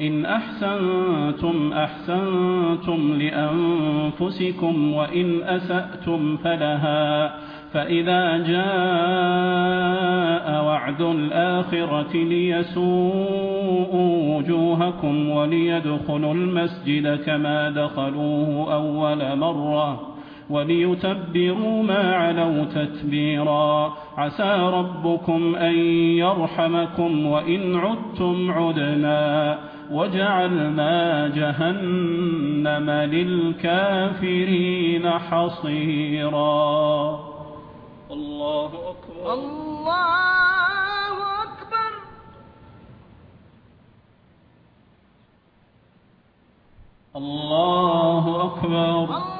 إن أحسنتم أحسنتم لأنفسكم وإن أسأتم فلها فإذا جاء وعد الآخرة ليسوءوا وجوهكم وليدخلوا المسجد كما دخلوه أول مرة وليتبروا ما علوا تتبيرا عسى ربكم أن يرحمكم وإن عدتم عدنا وجعلنا جهنم للكافرين حصيرا. الله أكبر. الله الله أكبر, الله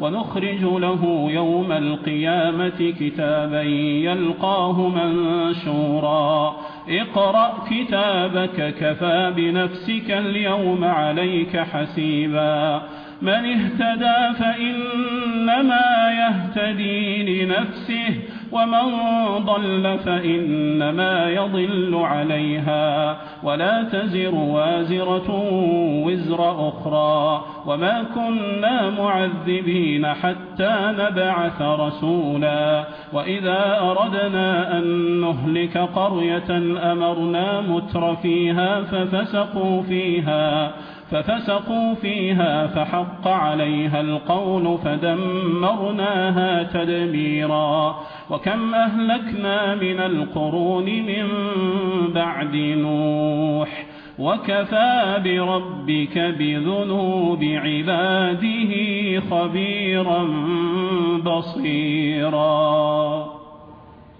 ونخرج له يوم القيامة كتابا يلقاه منشورا. اقرأ كتابك كفى بنفسك اليوم عليك حسيبا. من اهتدى فإنما يهتدي لنفسه ومن ضل فإنما يضل عليها. ولا تزر وازرة وزر أخرى. وما كنا معذبين حتى نبعث رسولا. وإذا أردنا أن نهلك قرية أمرنا متر فيها ففسقوا فيها. ففسقوا فيها فحق عليها القول فدمرناها تدميرا وكم أهلكنا من القرون من بعد نوح وكفى بربك بذنوب عباده خبيرا بصيرا.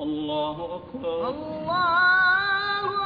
الله أكبر. الله أكبر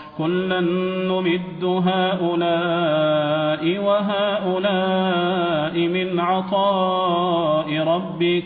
كلا نمد هؤلاء وهؤلاء من عطاء ربك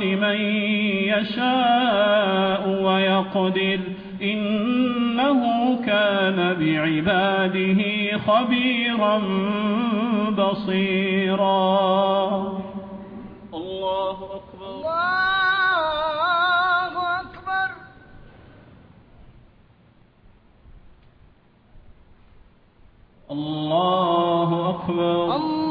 لمن يشاء ويقدر إنه كان بعباده خبيرا بصيرا. الله أكبر. الله أكبر. الله أكبر. الله أكبر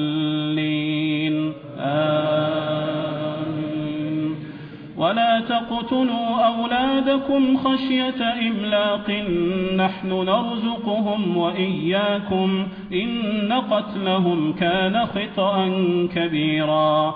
تقتلوا أولادكم خشية إملاق نحن نرزقهم وإياكم إن قتلهم كان خطأا كبيرا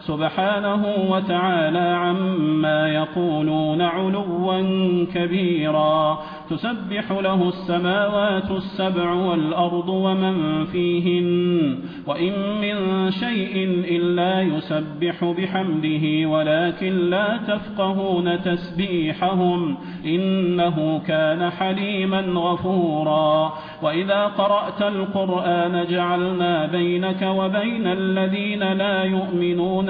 سبحانه وتعالى عما يقولون علوا كبيرا. تسبح له السماوات السبع والأرض ومن فيهن وإن من شيء إلا يسبح بحمده ولكن لا تفقهون تسبيحهم إنه كان حليما غفورا. وإذا قرأت القرآن جعلنا بينك وبين الذين لا يؤمنون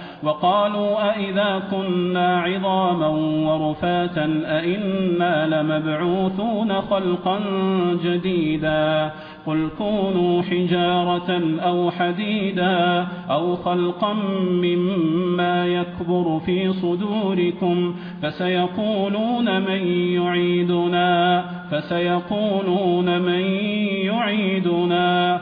وقالوا أئذا كنا عظاما ورفاتا أئنا لمبعوثون خلقا جديدا قل كونوا حجارة أو حديدا أو خلقا مما يكبر في صدوركم فسيقولون من يعيدنا فسيقولون من يعيدنا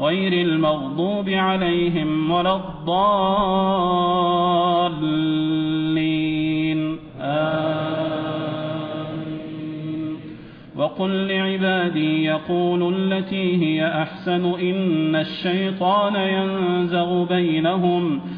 غير المغضوب عليهم ولا الضالين. آمين. وقل لعبادي يقول التي هي أحسن إن الشيطان ينزغ بينهم وقل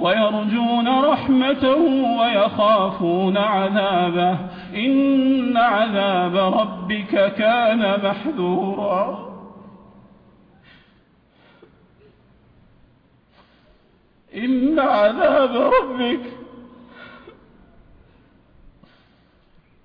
ويرجون رحمته ويخافون عذابه. إن عذاب ربك كان محذورا. إن عذاب ربك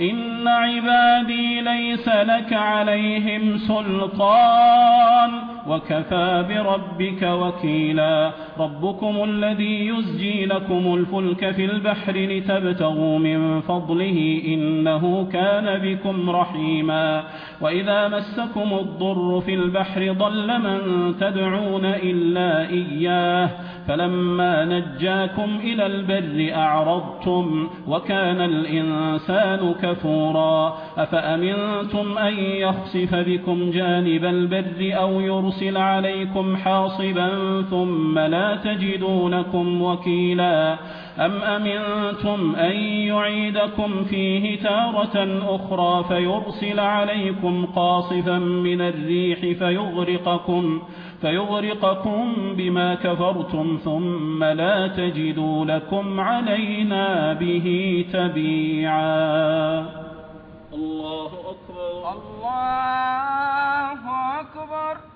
إن عبادي ليس لك عليهم سلطان وكفى بربك وكيلا. ربكم الذي يزجي لكم الفلك في البحر لتبتغوا من فضله إنه كان بكم رحيما. وإذا مسكم الضر في البحر ضل من تدعون إلا إياه. فلما نجاكم إلى البر أعرضتم وكان الإنسان كفورا. أفأمنتم أن يخسف بكم جانب البر أو يرسل يرسل عليكم حاصبا ثم لا تجدونكم وكيلا. أم أمنتم أن يعيدكم فيه تارة أخرى فيرسل عليكم قاصفا من الريح فيغرقكم, فيغرقكم بما كفرتم ثم لا تجدوا لكم علينا به تبيعا. الله أكبر. الله أكبر.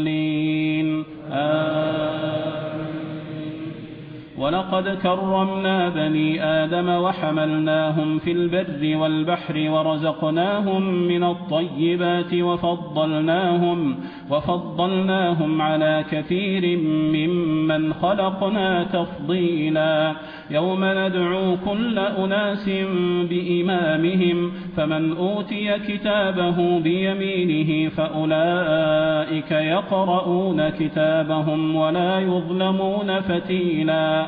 ولقد كرمنا بني آدم وحملناهم في البر والبحر ورزقناهم من الطيبات وفضلناهم, وفضلناهم على كثير ممن خلقنا تفضيلا. يوم ندعو كل أناس بإمامهم فمن أوتي كتابه بيمينه فأولئك يقرؤون كتابهم ولا يظلمون فتيلا.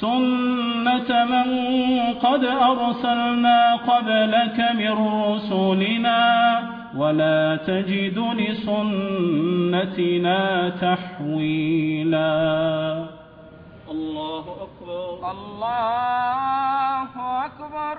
سنة من قد أرسلنا قبلك من رسلنا ولا تجد لسنتنا تحويلا الله أكبر الله أكبر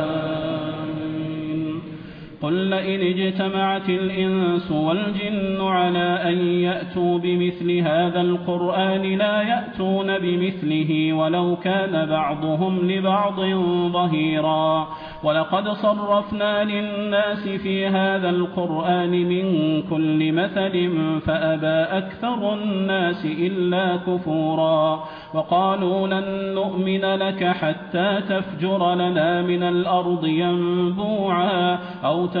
قل إن اجتمعت الإنس والجن على أن يأتوا بمثل هذا القرآن لا يأتون بمثله ولو كان بعضهم لبعض ظهيرا. ولقد صرفنا للناس في هذا القرآن من كل مثل فأبى أكثر الناس إلا كفورا. وقالوا لن نؤمن لك حتى تفجر لنا من الأرض ينبوعا أو تفجر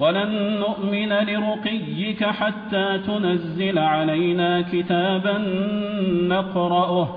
ولن نؤمن لرقيك حتى تنزل علينا كتابا نقرأه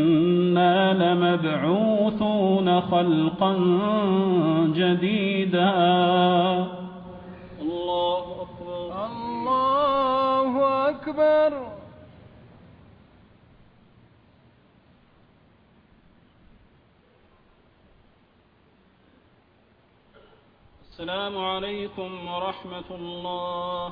إنا لمبعوثون خلقا جديدا. الله أكبر الله أكبر السلام عليكم ورحمة الله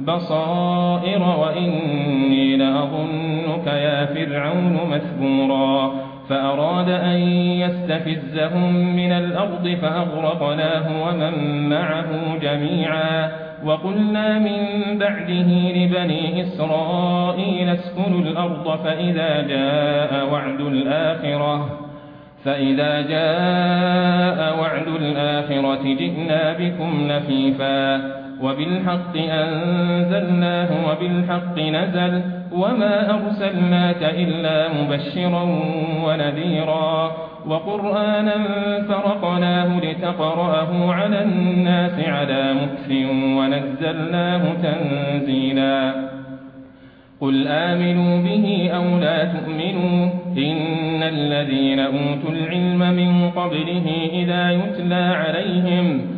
بصائر وإني لأظنك يا فرعون مثبورا. فأراد أن يستفزهم من الأرض فأغرقناه ومن معه جميعا. وقلنا من بعده لبني إسرائيل اسكنوا الأرض فإذا جاء وعد الآخرة. فإذا جاء وعد الآخرة جئنا بكم لفيفا وبالحق أنزلناه وبالحق نزل وما أرسلناك إلا مبشرا ونذيرا وقرآنا فرقناه لتقرأه على الناس على مكف ونزلناه تنزيلا قل آمنوا به أو لا تؤمنوا إن الذين أوتوا العلم من قبله إذا يتلى عليهم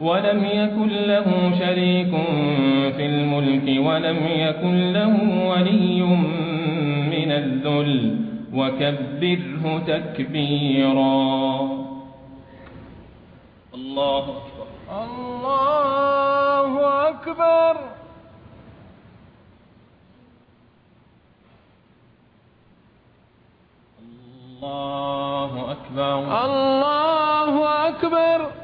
ولم يكن له شريك في الملك ولم يكن له ولي من الذل. وكبره تكبيرا. الله أكبر. الله أكبر. الله أكبر. الله أكبر, الله أكبر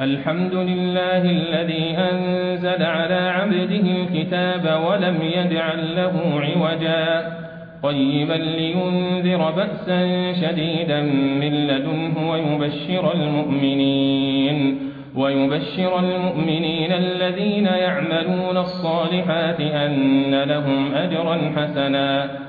الحمد لله الذي أنزل على عبده الكتاب ولم يجعل له عوجا. طيبا لينذر بأسا شديدا من لدنه ويبشر المؤمنين. ويبشر المؤمنين الذين يعملون الصالحات أن لهم أجرا حسنا.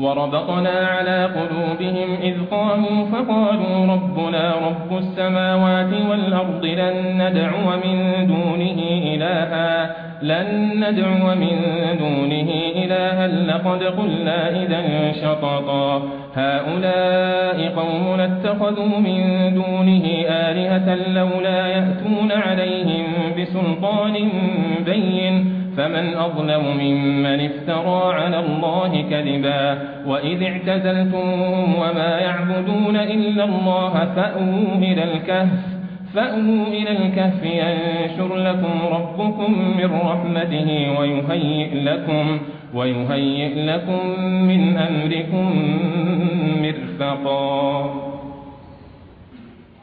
وربطنا على قلوبهم إذ قاموا فقالوا ربنا رب السماوات والأرض لن ندعو من دونه إلها لن ندعو من دونه إلها لقد قلنا إذا شططا. هؤلاء قومنا اتخذوا من دونه آلهة لولا يأتون عليهم بسلطان بين فمن أظلم ممن افترى على الله كذبا وإذ اعتزلتم وما يعبدون إلا الله فأووا إلى الكهف فأووا إلى الكهف ينشر لكم ربكم من رحمته ويهيئ لكم, ويهيئ لكم من أمركم مرفقا.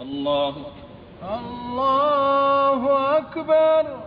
الله الله أكبر.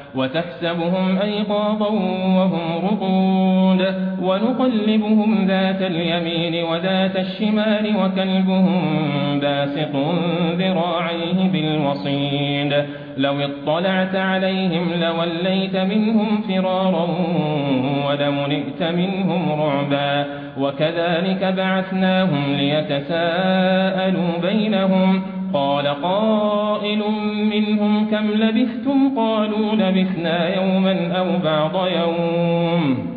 وتحسبهم أيقاظا وهم رقود ونقلبهم ذات اليمين وذات الشمال وكلبهم باسق ذراعيه بالوصيد لو اطلعت عليهم لوليت منهم فرارا ولملئت منهم رعبا وكذلك بعثناهم ليتساءلوا بينهم قال قائل منهم كم لبثتم؟ قالوا لبثنا يوما أو بعض يوم.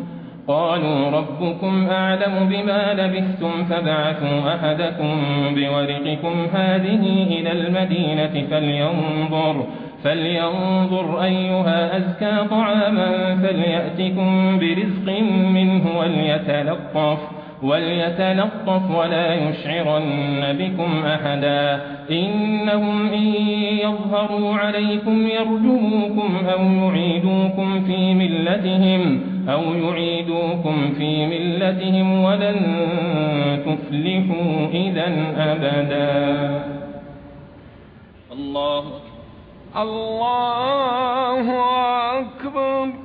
قالوا ربكم أعلم بما لبثتم فبعثوا أحدكم بورقكم هذه إلى المدينة فلينظر فلينظر أيها أزكى طعاما فليأتكم برزق منه وليتلقف وليتلطف ولا يشعرن بكم أحدا إنهم إن يظهروا عليكم يرجوكم أو يعيدوكم في ملتهم أو يعيدوكم في ملتهم ولن تفلحوا إذا أبدا الله الله أكبر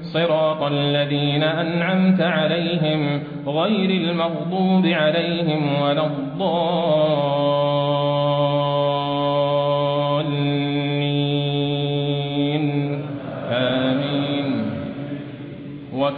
صراط الذين أنعمت عليهم غير المغضوب عليهم ولا الضال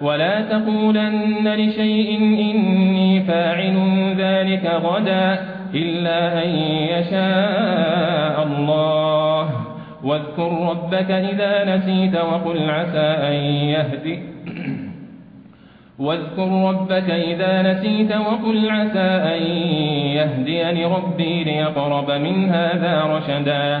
ولا تقولن لشيء إني فاعل ذلك غدا إلا أن يشاء الله. واذكر ربك إذا نسيت وقل عسى أن يهدئ واذكر ربك إذا نسيت وقل عسى أن يهديني ربي ليقرب من هذا رشدا.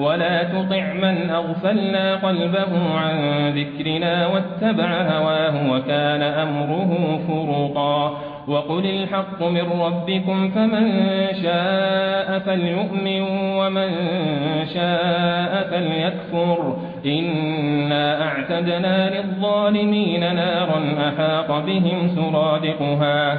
ولا تطع من أغفلنا قلبه عن ذكرنا واتبع هواه وكان أمره فرطا وقل الحق من ربكم فمن شاء فليؤمن ومن شاء فليكفر إنا أعتدنا للظالمين نارا أحاق بهم سرادقها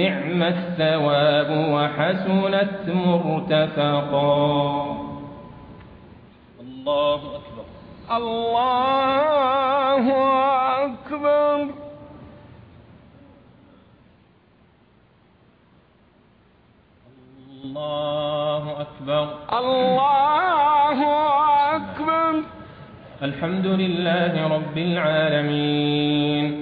نعم الثواب وحسنت مرتفقا. الله أكبر الله أكبر الله أكبر الله أكبر الحمد لله رب العالمين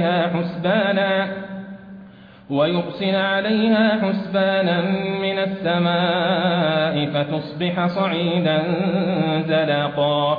عليها حسبانا ويرسل عليها حسبانا من السماء فتصبح صعيدا زلقا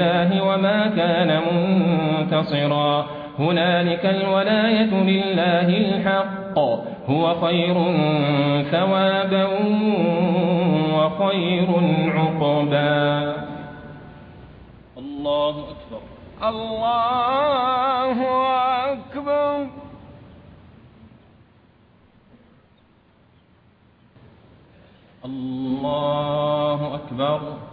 لله وما كان منتصرا. هنالك الولاية لله الحق. هو خير ثوابا وخير عقبا. الله أكبر. الله أكبر. الله أكبر.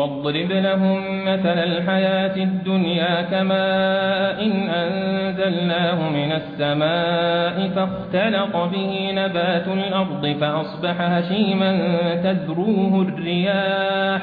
واضرب لهم مثل الحياة الدنيا كماء إن أنزلناه من السماء فاختلق به نبات الأرض فأصبح هشيما تذروه الرياح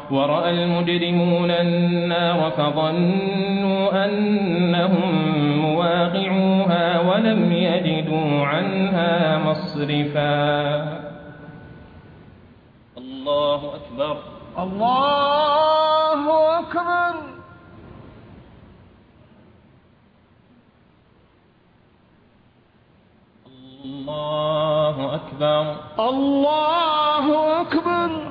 ورأى المجرمون النار فظنوا أنهم مواقعوها ولم يجدوا عنها مصرفا الله أكبر الله أكبر الله أكبر الله أكبر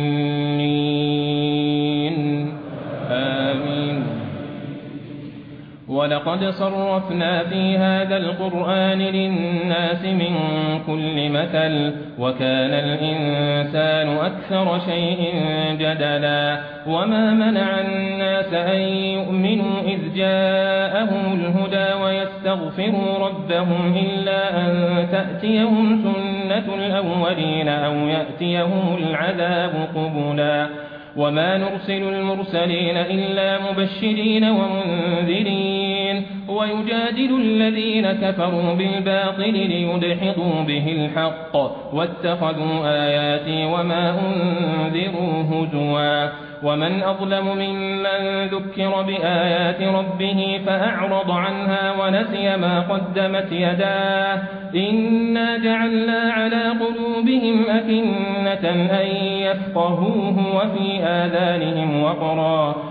ولقد صرفنا في هذا القرآن للناس من كل مثل وكان الإنسان أكثر شيء جدلا. وما منع الناس أن يؤمنوا إذ جاءهم الهدى ويستغفروا ربهم إلا أن تأتيهم سنة الأولين أو يأتيهم العذاب قبلا. وما نرسل المرسلين إلا مبشرين ومنذرين. ويجادل الذين كفروا بالباطل ليدحضوا به الحق واتخذوا آياتي وما أنذروا هزوا. ومن أظلم ممن ذكر بآيات ربه فأعرض عنها ونسي ما قدمت يداه. إنا جعلنا على قلوبهم أكنة أن يفقهوه وفي آذانهم وقرا.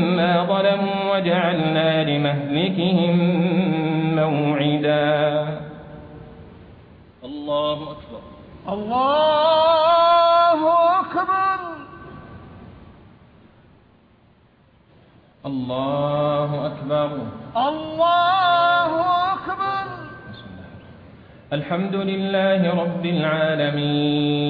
مَا ظلموا وجعلنا لمهلكهم موعدا. الله أكبر الله أكبر الله أكبر الله أكبر الحمد لله رب العالمين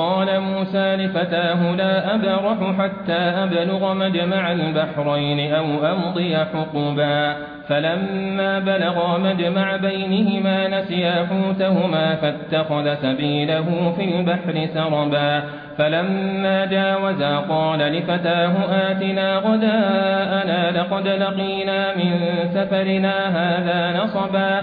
قال موسى لفتاه لا أبرح حتى أبلغ مجمع البحرين أو أمضي حقبا. فلما بلغا مجمع بينهما نسيا حوتهما فاتخذ سبيله في البحر سربا. فلما جاوزا قال لفتاه آتنا غداءنا لقد لقينا من سفرنا هذا نصبا.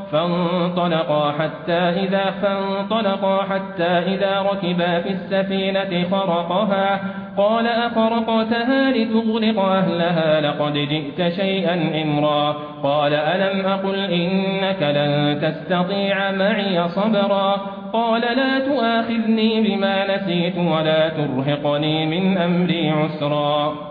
فانطلقا حتى إذا فانطلقا حتى إذا ركبا في السفينة خرقها. قال أخرقتها لتغلق أهلها؟ لقد جئت شيئا إمرا. قال ألم أقل إنك لن تستطيع معي صبرا؟ قال لا تؤاخذني بما نسيت ولا ترهقني من أمري عسرا.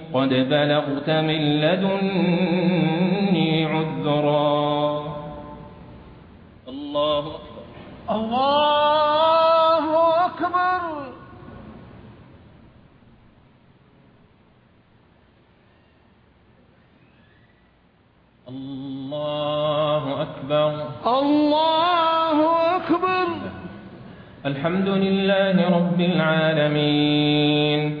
قد بلغت من لدني عذرا. الله أكبر. الله أكبر. الله أكبر. الله أكبر. الحمد لله رب العالمين.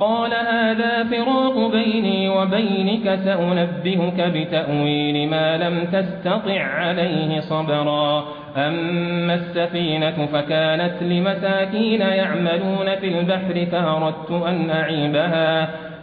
قال هذا فراق بيني وبينك سأنبهك بتأويل ما لم تستطع عليه صبرا. أما السفينة فكانت لمساكين يعملون في البحر فأردت أن أعيبها.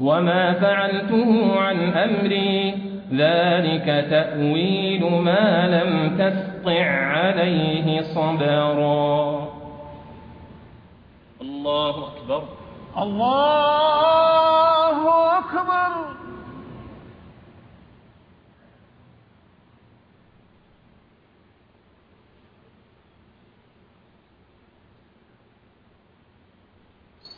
وما فعلته عن أمري. ذلك تأويل ما لم تسطع عليه صبرا. الله أكبر الله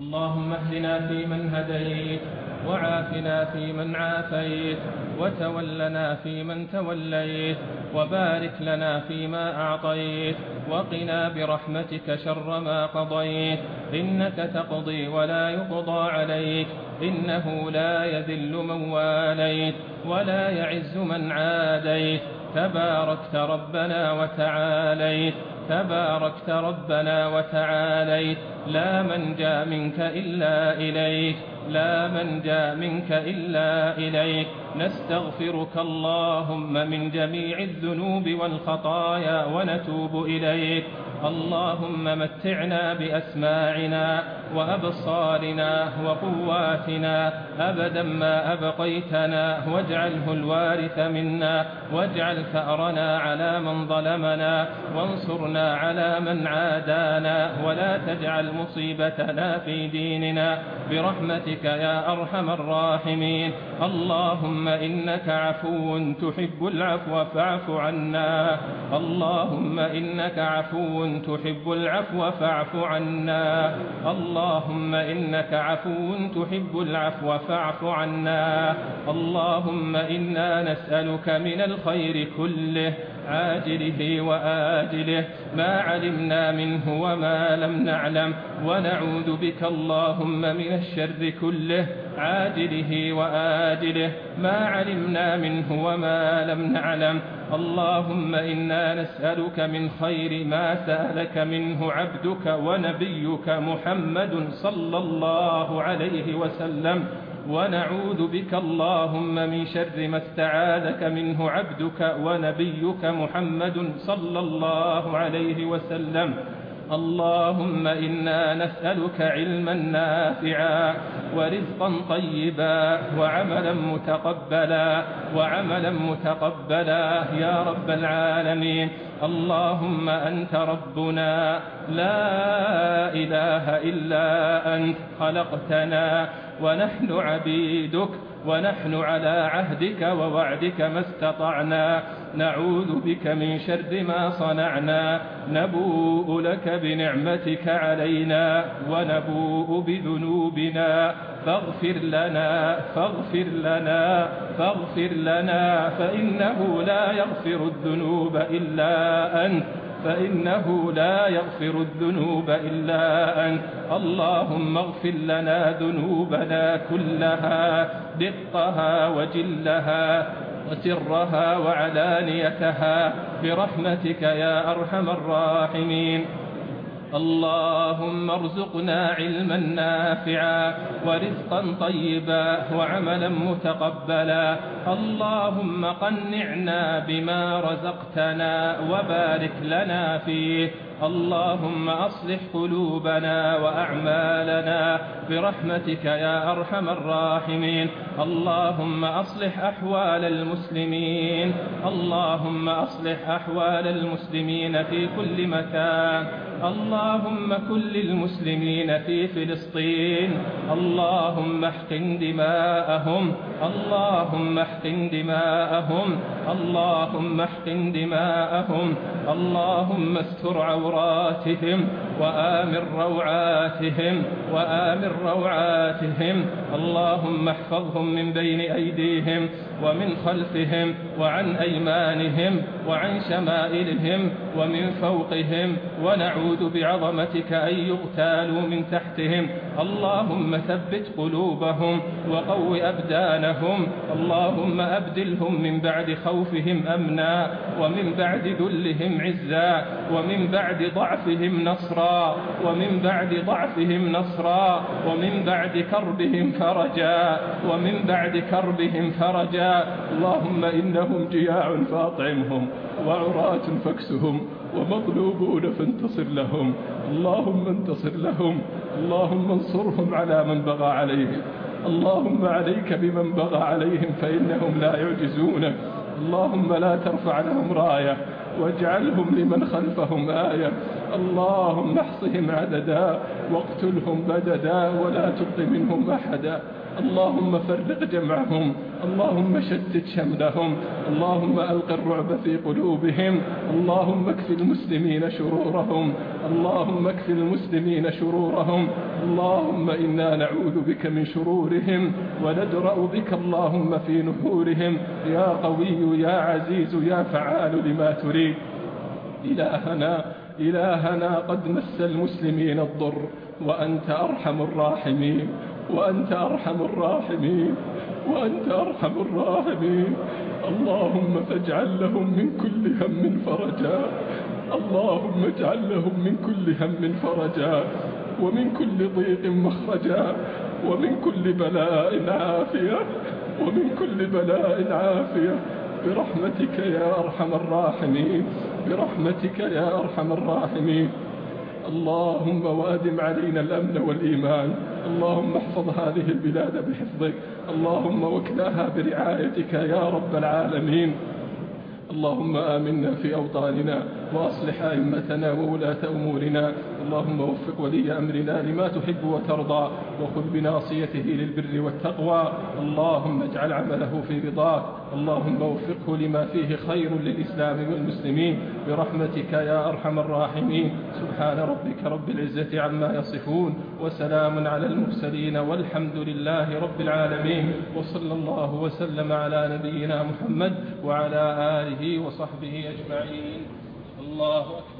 اللهم اهدنا فيمن هديت وعافنا فيمن عافيت وتولنا فيمن توليت وبارك لنا فيما أعطيت وقنا برحمتك شر ما قضيت إنك تقضي ولا يقضى عليك إنه لا يذل من واليت ولا يعز من عاديت تباركت ربنا وتعاليت تباركت ربنا وتعاليت لا منجا منك إلا إليك لا منجا منك إلا إليك. نستغفرك اللهم من جميع الذنوب والخطايا ونتوب إليك. اللهم متعنا بأسماعنا وأبصارنا وقواتنا. أبدا ما أبقيتنا واجعله الوارث منا. واجعل ثأرنا على من ظلمنا. وانصرنا على من عادانا. ولا تجعل مصيبتنا في ديننا. برحمتك برحمتك يا أرحم الراحمين. اللهم إنك عفو تحب العفو فاعف عنا. اللهم إنك عفو تحب العفو فاعف عنا. اللهم إنك عفو تحب العفو فاعف عنا. اللهم إنا نسألك من الخير كله. عاجله وآجله ما علمنا منه وما لم نعلم ونعوذ بك اللهم من الشر كله عاجله وآجله ما علمنا منه وما لم نعلم اللهم إنا نسألك من خير ما سألك منه عبدك ونبيك محمد صلى الله عليه وسلم ونعوذ بك اللهم من شر ما استعاذك منه عبدك ونبيك محمد صلى الله عليه وسلم. اللهم إنا نسألك علما نافعا ورزقا طيبا وعملا متقبلا وعملا متقبلا يا رب العالمين. اللهم أنت ربنا. لا إله إلا أنت. خلقتنا. ونحن عبيدك ونحن على عهدك ووعدك ما استطعنا. نعوذ بك من شر ما صنعنا. نبوء لك بنعمتك علينا ونبوء بذنوبنا. فاغفر لنا فاغفر لنا فاغفر لنا فإنه لا يغفر الذنوب إلا أنت. فإنه لا يغفر الذنوب إلا أنت. اللهم اغفر لنا ذنوبنا كلها دقها وجلها وسرها وعلانيتها. برحمتك يا أرحم الراحمين. اللهم ارزقنا علما نافعا ورزقا طيبا وعملا متقبلا اللهم قنعنا بما رزقتنا وبارك لنا فيه اللهم أصلح قلوبنا وأعمالنا برحمتك يا أرحم الراحمين. اللهم أصلح أحوال المسلمين. اللهم أصلح أحوال المسلمين في كل مكان. اللهم كل المسلمين في فلسطين. اللهم احقن دماءهم. اللهم احقن دماءهم. اللهم احقن دماءهم. اللهم استر عوراتهم. عوراتهم وآمن روعاتهم وآمن روعاتهم. اللهم احفظهم من بين أيديهم ومن خلفهم وعن أيمانهم وعن شمائلهم ومن فوقهم. ونعوذ بعظمتك أن يغتالوا من تحتهم اللهم ثبت قلوبهم وقو أبدانهم. اللهم أبدلهم من بعد خوفهم أمنا ومن بعد ذلهم عزا ومن بعد ضعفهم نصرا ومن بعد ضعفهم نصرا ومن بعد كربهم فرجا ومن بعد كربهم فرجا. اللهم إنهم جياع فاطعمهم وعراة فاكسهم ومطلوبون فانتصر لهم. اللهم انتصر لهم. اللهم انصرهم على من بغى عليهم. اللهم عليك بمن بغى عليهم فإنهم لا يعجزونك اللهم لا ترفع لهم راية. واجعلهم لمن خلفهم آية. اللهم احصهم عددا. واقتلهم بددا. ولا تبق منهم أحدا. اللهم فرق جمعهم اللهم شتت شملهم اللهم ألق الرعب في قلوبهم اللهم اكف المسلمين شرورهم اللهم اكف المسلمين شرورهم اللهم إنا نعوذ بك من شرورهم وندرأ بك اللهم في نحورهم يا قوي يا عزيز يا فعال لما تريد. إلهنا إلهنا قد مس المسلمين الضر وأنت أرحم الراحمين. وأنت أرحم الراحمين وأنت أرحم الراحمين. اللهم فاجعل لهم من كل هم فرجا. اللهم اجعل لهم من كل هم فرجا ومن كل ضيق مخرجا ومن كل بلاء عافية ومن كل بلاء عافية. برحمتك يا أرحم الراحمين برحمتك يا أرحم الراحمين. اللهم وادم علينا الأمن والإيمان. اللهم احفظ هذه البلاد بحفظك. اللهم وكلاها برعايتك يا رب العالمين. اللهم آمنا في أوطاننا وأصلح أئمتنا وولاة أمورنا. اللهم وفق ولي أمرنا لما تحب وترضى وخذ بناصيته للبر والتقوى. اللهم اجعل عمله في رضاك. اللهم وفقه لما فيه خير للإسلام والمسلمين. برحمتك يا أرحم الراحمين. سبحان ربك رب العزة عما يصفون. وسلام على المرسلين والحمد لله رب العالمين. وصلى الله وسلم على نبينا محمد وعلى آله وصحبه أجمعين. الله أكبر.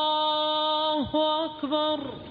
أكبر